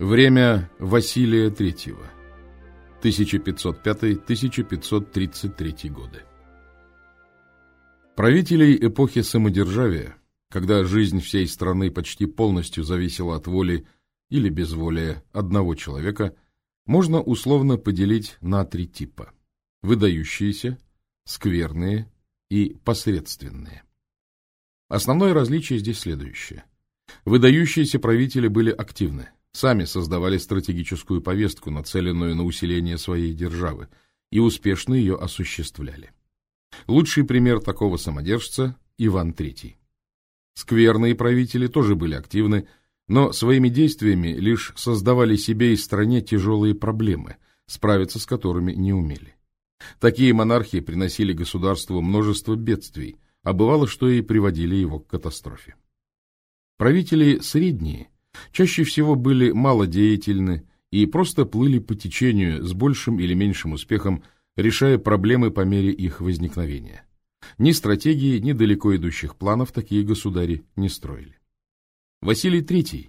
Время Василия III. 1505-1533 годы. Правителей эпохи самодержавия, когда жизнь всей страны почти полностью зависела от воли или безволия одного человека, можно условно поделить на три типа – выдающиеся, скверные и посредственные. Основное различие здесь следующее. Выдающиеся правители были активны – сами создавали стратегическую повестку, нацеленную на усиление своей державы, и успешно ее осуществляли. Лучший пример такого самодержца – Иван III. Скверные правители тоже были активны, но своими действиями лишь создавали себе и стране тяжелые проблемы, справиться с которыми не умели. Такие монархии приносили государству множество бедствий, а бывало, что и приводили его к катастрофе. Правители средние – чаще всего были малодеятельны и просто плыли по течению с большим или меньшим успехом, решая проблемы по мере их возникновения. Ни стратегии, ни далеко идущих планов такие государи не строили. Василий III,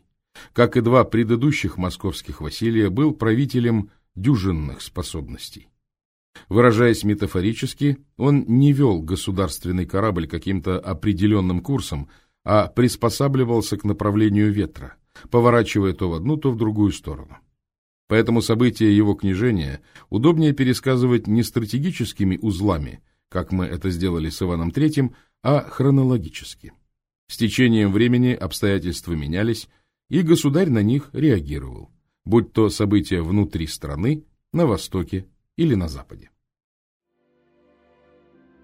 как и два предыдущих московских Василия, был правителем дюжинных способностей. Выражаясь метафорически, он не вел государственный корабль каким-то определенным курсом, а приспосабливался к направлению ветра, поворачивая то в одну, то в другую сторону. Поэтому события его княжения удобнее пересказывать не стратегическими узлами, как мы это сделали с Иваном III, а хронологически. С течением времени обстоятельства менялись, и государь на них реагировал, будь то события внутри страны, на востоке или на западе.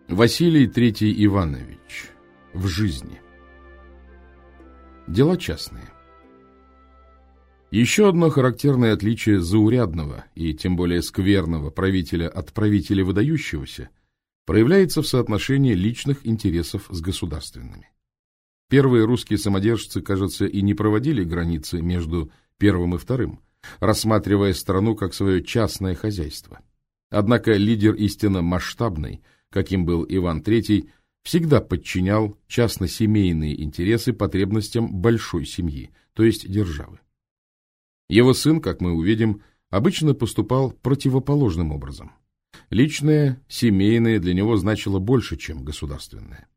Василий III Иванович. В жизни. Дела частные. Еще одно характерное отличие заурядного и тем более скверного правителя от правителя выдающегося проявляется в соотношении личных интересов с государственными. Первые русские самодержцы, кажется, и не проводили границы между первым и вторым, рассматривая страну как свое частное хозяйство. Однако лидер истинно масштабный, каким был Иван III, всегда подчинял частно-семейные интересы потребностям большой семьи, то есть державы. Его сын, как мы увидим, обычно поступал противоположным образом. Личное, семейное для него значило больше, чем государственное.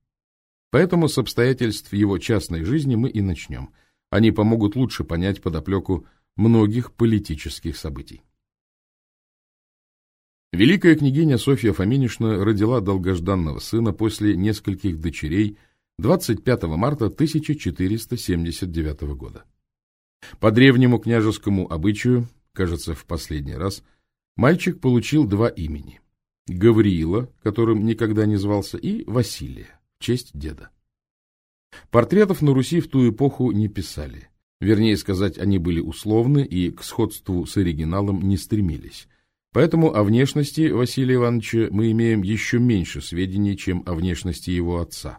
Поэтому с обстоятельств его частной жизни мы и начнем. Они помогут лучше понять подоплеку многих политических событий. Великая княгиня Софья Фоминишна родила долгожданного сына после нескольких дочерей 25 марта 1479 года. По древнему княжескому обычаю, кажется, в последний раз, мальчик получил два имени. Гавриила, которым никогда не звался, и Василия, в честь деда. Портретов на Руси в ту эпоху не писали. Вернее сказать, они были условны и к сходству с оригиналом не стремились. Поэтому о внешности Василия Ивановича мы имеем еще меньше сведений, чем о внешности его отца.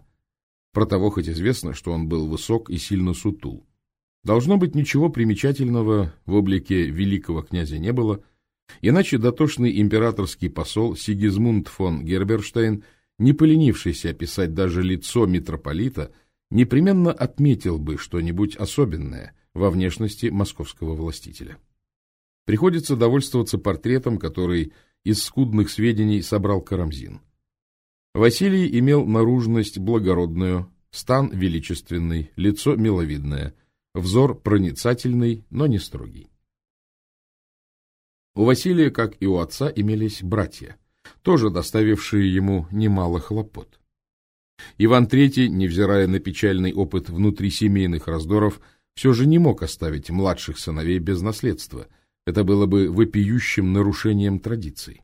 Про того хоть известно, что он был высок и сильно сутул. Должно быть, ничего примечательного в облике великого князя не было, иначе дотошный императорский посол Сигизмунд фон Герберштейн, не поленившийся описать даже лицо митрополита, непременно отметил бы что-нибудь особенное во внешности московского властителя. Приходится довольствоваться портретом, который из скудных сведений собрал Карамзин. Василий имел наружность благородную, стан величественный, лицо миловидное – Взор проницательный, но не строгий. У Василия, как и у отца, имелись братья, тоже доставившие ему немало хлопот. Иван III, невзирая на печальный опыт внутрисемейных раздоров, все же не мог оставить младших сыновей без наследства. Это было бы вопиющим нарушением традиций.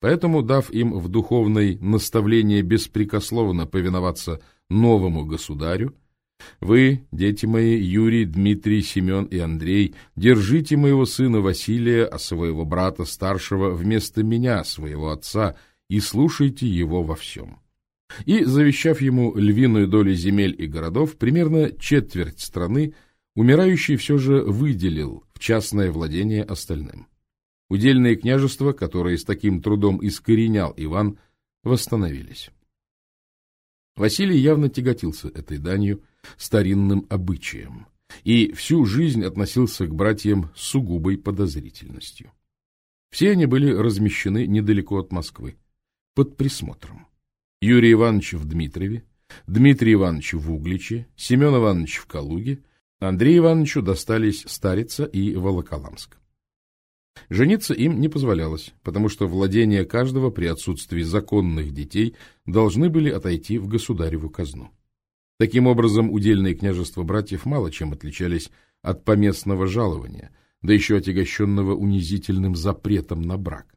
Поэтому, дав им в духовной наставление беспрекословно повиноваться новому государю, вы, дети мои, Юрий, Дмитрий, Семен и Андрей, держите моего сына Василия, а своего брата старшего вместо меня, своего отца, и слушайте его во всем. И, завещав ему львиную долю земель и городов, примерно четверть страны, умирающий все же выделил в частное владение остальным. Удельные княжества, которые с таким трудом искоренял Иван, восстановились. Василий явно тяготился этой данью, старинным обычаем, и всю жизнь относился к братьям с сугубой подозрительностью. Все они были размещены недалеко от Москвы, под присмотром. Юрий Иванович в Дмитрове, Дмитрий Иванович в Угличе, Семен Иванович в Калуге, Андрею Ивановичу достались Старица и Волоколамск. Жениться им не позволялось, потому что владения каждого при отсутствии законных детей должны были отойти в государеву казну. Таким образом, удельные княжества братьев мало чем отличались от поместного жалования, да еще отягощенного унизительным запретом на брак.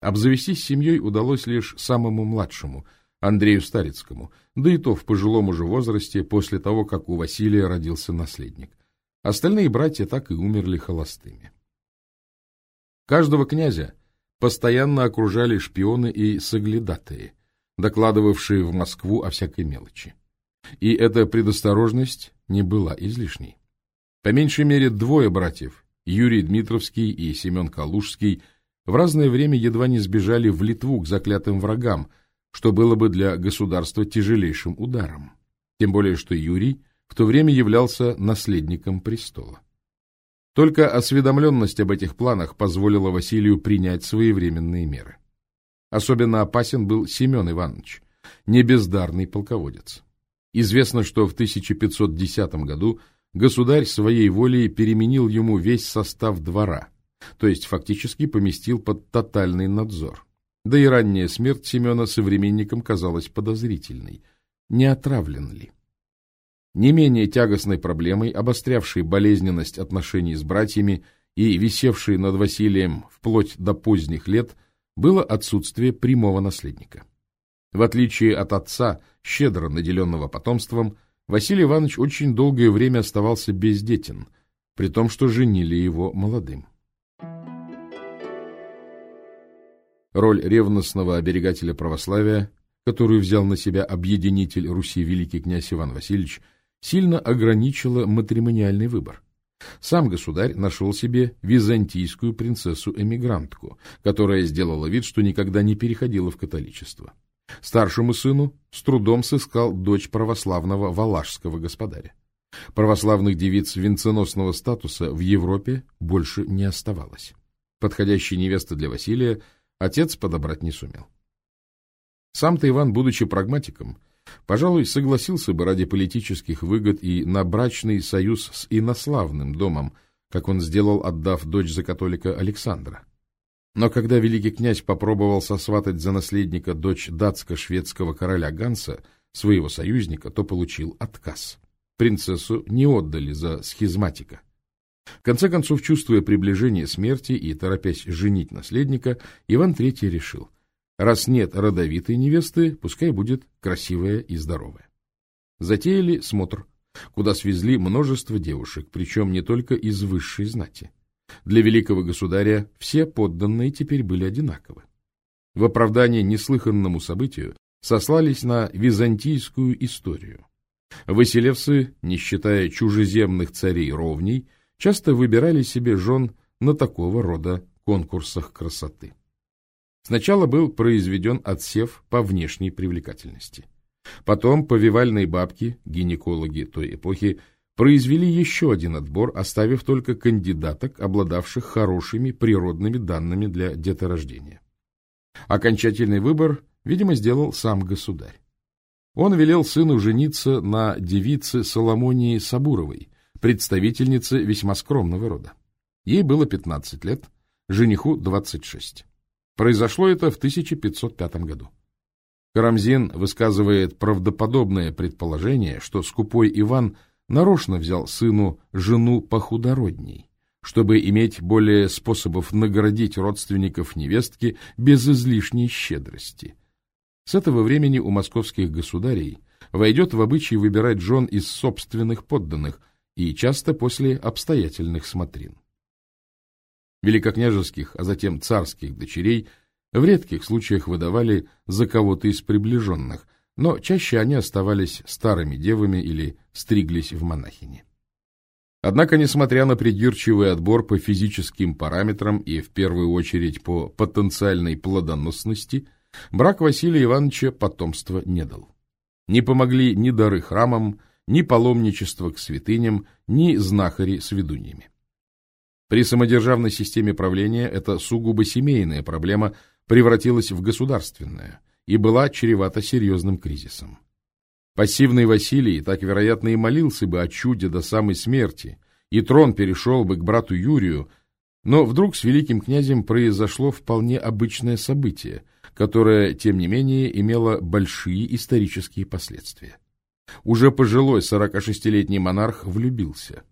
Обзавестись семьей удалось лишь самому младшему, Андрею Старицкому, да и то в пожилом уже возрасте, после того, как у Василия родился наследник. Остальные братья так и умерли холостыми. Каждого князя постоянно окружали шпионы и соглядатые, докладывавшие в Москву о всякой мелочи. И эта предосторожность не была излишней. По меньшей мере двое братьев, Юрий Дмитровский и Семен Калужский, в разное время едва не сбежали в Литву к заклятым врагам, что было бы для государства тяжелейшим ударом. Тем более, что Юрий в то время являлся наследником престола. Только осведомленность об этих планах позволила Василию принять своевременные меры. Особенно опасен был Семен Иванович, небездарный полководец. Известно, что в 1510 году государь своей волей переменил ему весь состав двора, то есть фактически поместил под тотальный надзор. Да и ранняя смерть Семена современникам казалась подозрительной. Не отравлен ли? Не менее тягостной проблемой, обострявшей болезненность отношений с братьями и висевшей над Василием вплоть до поздних лет, было отсутствие прямого наследника. В отличие от отца, щедро наделенного потомством, Василий Иванович очень долгое время оставался бездетен, при том, что женили его молодым. Роль ревностного оберегателя православия, которую взял на себя объединитель Руси великий князь Иван Васильевич, сильно ограничила матримониальный выбор. Сам государь нашел себе византийскую принцессу-эмигрантку, которая сделала вид, что никогда не переходила в католичество. Старшему сыну с трудом сыскал дочь православного валашского господаря. Православных девиц венценосного статуса в Европе больше не оставалось. Подходящей невесты для Василия отец подобрать не сумел. Сам-то Иван, будучи прагматиком, Пожалуй, согласился бы ради политических выгод и на брачный союз с инославным домом, как он сделал, отдав дочь за католика Александра. Но когда великий князь попробовал сосватать за наследника дочь датско-шведского короля Ганса, своего союзника, то получил отказ. Принцессу не отдали за схизматика. В конце концов, чувствуя приближение смерти и торопясь женить наследника, Иван III решил – Раз нет родовитой невесты, пускай будет красивая и здоровая. Затеяли смотр, куда свезли множество девушек, причем не только из высшей знати. Для великого государя все подданные теперь были одинаковы. В оправдание неслыханному событию сослались на византийскую историю. Василевцы, не считая чужеземных царей-ровней, часто выбирали себе жен на такого рода конкурсах красоты. Сначала был произведен отсев по внешней привлекательности. Потом повивальные бабки, гинекологи той эпохи, произвели еще один отбор, оставив только кандидаток, обладавших хорошими природными данными для деторождения. Окончательный выбор, видимо, сделал сам государь. Он велел сыну жениться на девице Соломонии Сабуровой, представительнице весьма скромного рода. Ей было 15 лет, жениху 26. Произошло это в 1505 году. Карамзин высказывает правдоподобное предположение, что скупой Иван нарочно взял сыну жену похудородней, чтобы иметь более способов наградить родственников невестки без излишней щедрости. С этого времени у московских государей войдет в обычай выбирать жен из собственных подданных и часто после обстоятельных смотрин великокняжеских, а затем царских дочерей в редких случаях выдавали за кого-то из приближенных, но чаще они оставались старыми девами или стриглись в монахини. Однако, несмотря на придирчивый отбор по физическим параметрам и в первую очередь по потенциальной плодоносности, брак Василия Ивановича потомства не дал. Не помогли ни дары храмам, ни паломничество к святыням, ни знахари с ведуньями. При самодержавной системе правления эта сугубо семейная проблема превратилась в государственную и была чревата серьезным кризисом. Пассивный Василий так, вероятно, и молился бы о чуде до самой смерти, и трон перешел бы к брату Юрию, но вдруг с великим князем произошло вполне обычное событие, которое, тем не менее, имело большие исторические последствия. Уже пожилой 46-летний монарх влюбился.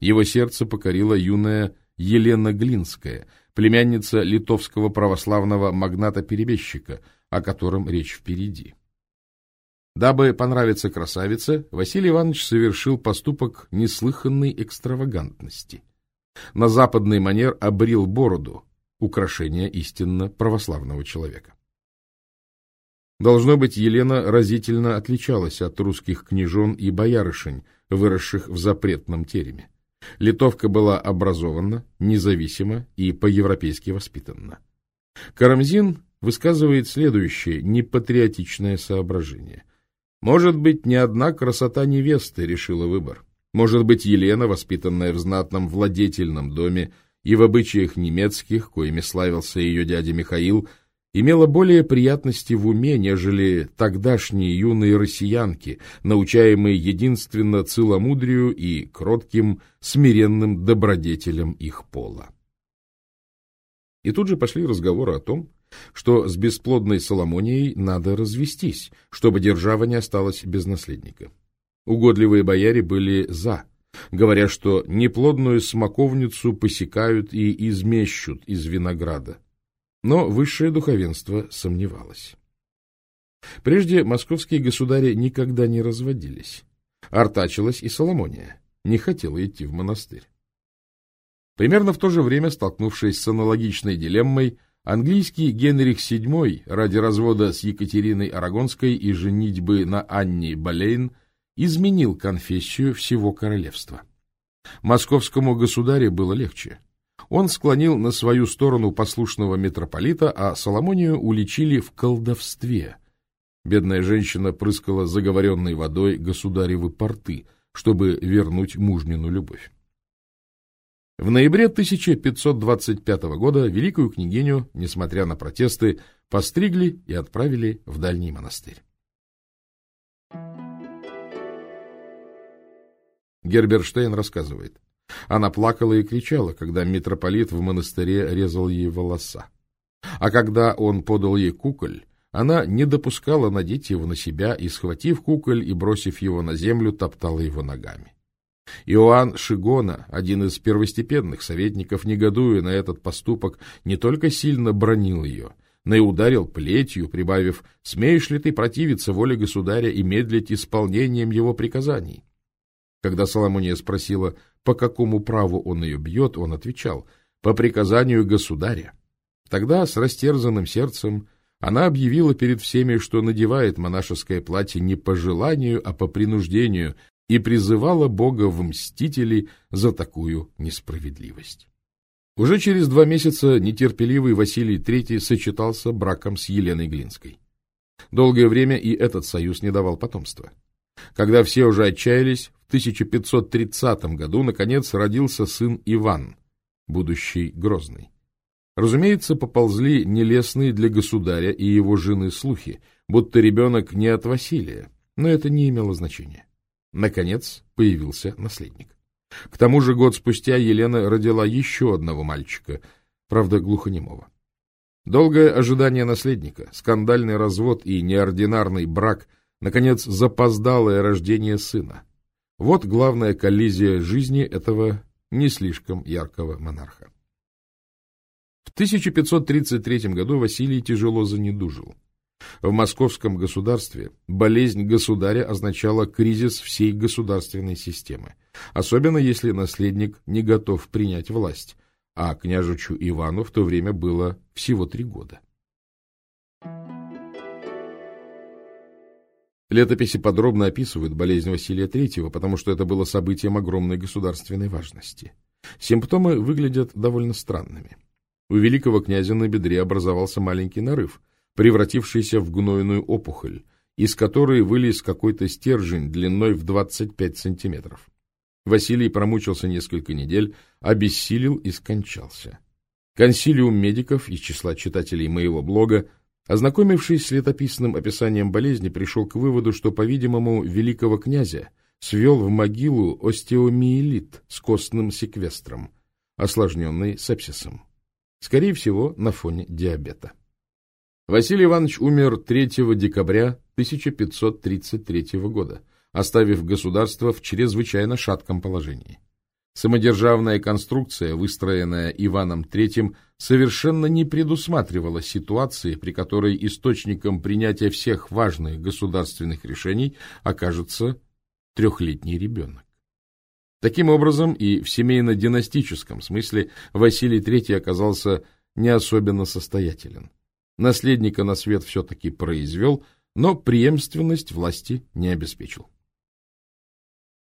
Его сердце покорила юная Елена Глинская, племянница литовского православного магната-перебежчика, о котором речь впереди. Дабы понравиться красавице, Василий Иванович совершил поступок неслыханной экстравагантности. На западный манер обрил бороду, украшение истинно православного человека. Должно быть, Елена разительно отличалась от русских княжон и боярышень, выросших в запретном тереме. Литовка была образована, независима и по-европейски воспитанна. Карамзин высказывает следующее непатриотичное соображение. Может быть, не одна красота невесты решила выбор. Может быть, Елена, воспитанная в знатном владетельном доме и в обычаях немецких, коими славился ее дядя Михаил, имела более приятности в уме, нежели тогдашние юные россиянки, научаемые единственно целомудрию и кротким, смиренным добродетелям их пола. И тут же пошли разговоры о том, что с бесплодной Соломонией надо развестись, чтобы держава не осталась без наследника. Угодливые бояре были «за», говоря, что неплодную смоковницу посекают и измещут из винограда. Но высшее духовенство сомневалось. Прежде московские государи никогда не разводились. Артачилась и Соломония, не хотела идти в монастырь. Примерно в то же время, столкнувшись с аналогичной дилеммой, английский Генрих VII ради развода с Екатериной Арагонской и женитьбы на Анне Болейн изменил конфессию всего королевства. Московскому государю было легче он склонил на свою сторону послушного митрополита, а Соломонию уличили в колдовстве. Бедная женщина прыскала заговоренной водой государевы порты, чтобы вернуть мужнину любовь. В ноябре 1525 года великую княгиню, несмотря на протесты, постригли и отправили в дальний монастырь. Герберштейн рассказывает. Она плакала и кричала, когда митрополит в монастыре резал ей волоса. А когда он подал ей куколь, она не допускала надеть его на себя и, схватив куколь и бросив его на землю, топтала его ногами. Иоанн Шигона, один из первостепенных советников, негодуя на этот поступок, не только сильно бронил ее, но и ударил плетью, прибавив «Смеешь ли ты противиться воле государя и медлить исполнением его приказаний?» Когда Соломония спросила, по какому праву он ее бьет, он отвечал, по приказанию государя. Тогда с растерзанным сердцем она объявила перед всеми, что надевает монашеское платье не по желанию, а по принуждению, и призывала Бога в мстители за такую несправедливость. Уже через два месяца нетерпеливый Василий III сочетался браком с Еленой Глинской. Долгое время и этот союз не давал потомства. Когда все уже отчаялись, в 1530 году, наконец, родился сын Иван, будущий Грозный. Разумеется, поползли нелестные для государя и его жены слухи, будто ребенок не от Василия, но это не имело значения. Наконец появился наследник. К тому же год спустя Елена родила еще одного мальчика, правда, глухонемого. Долгое ожидание наследника, скандальный развод и неординарный брак наконец, запоздалое рождение сына. Вот главная коллизия жизни этого не слишком яркого монарха. В 1533 году Василий тяжело занедужил. В московском государстве болезнь государя означала кризис всей государственной системы, особенно если наследник не готов принять власть, а княжичу Ивану в то время было всего три года. Летописи подробно описывают болезнь Василия III, потому что это было событием огромной государственной важности. Симптомы выглядят довольно странными. У великого князя на бедре образовался маленький нарыв, превратившийся в гнойную опухоль, из которой вылез какой-то стержень длиной в 25 сантиметров. Василий промучился несколько недель, обессилел и скончался. Консилиум медиков из числа читателей моего блога, ознакомившись с летописным описанием болезни, пришел к выводу, что, по-видимому, великого князя свел в могилу остеомиелит с костным секвестром, осложненный сепсисом. Скорее всего, на фоне диабета. Василий Иванович умер 3 декабря 1533 года, оставив государство в чрезвычайно шатком положении. Самодержавная конструкция, выстроенная Иваном III, совершенно не предусматривала ситуации, при которой источником принятия всех важных государственных решений окажется трехлетний ребенок. Таким образом, и в семейно-династическом смысле Василий III оказался не особенно состоятелен. Наследника на свет все-таки произвел, но преемственность власти не обеспечил.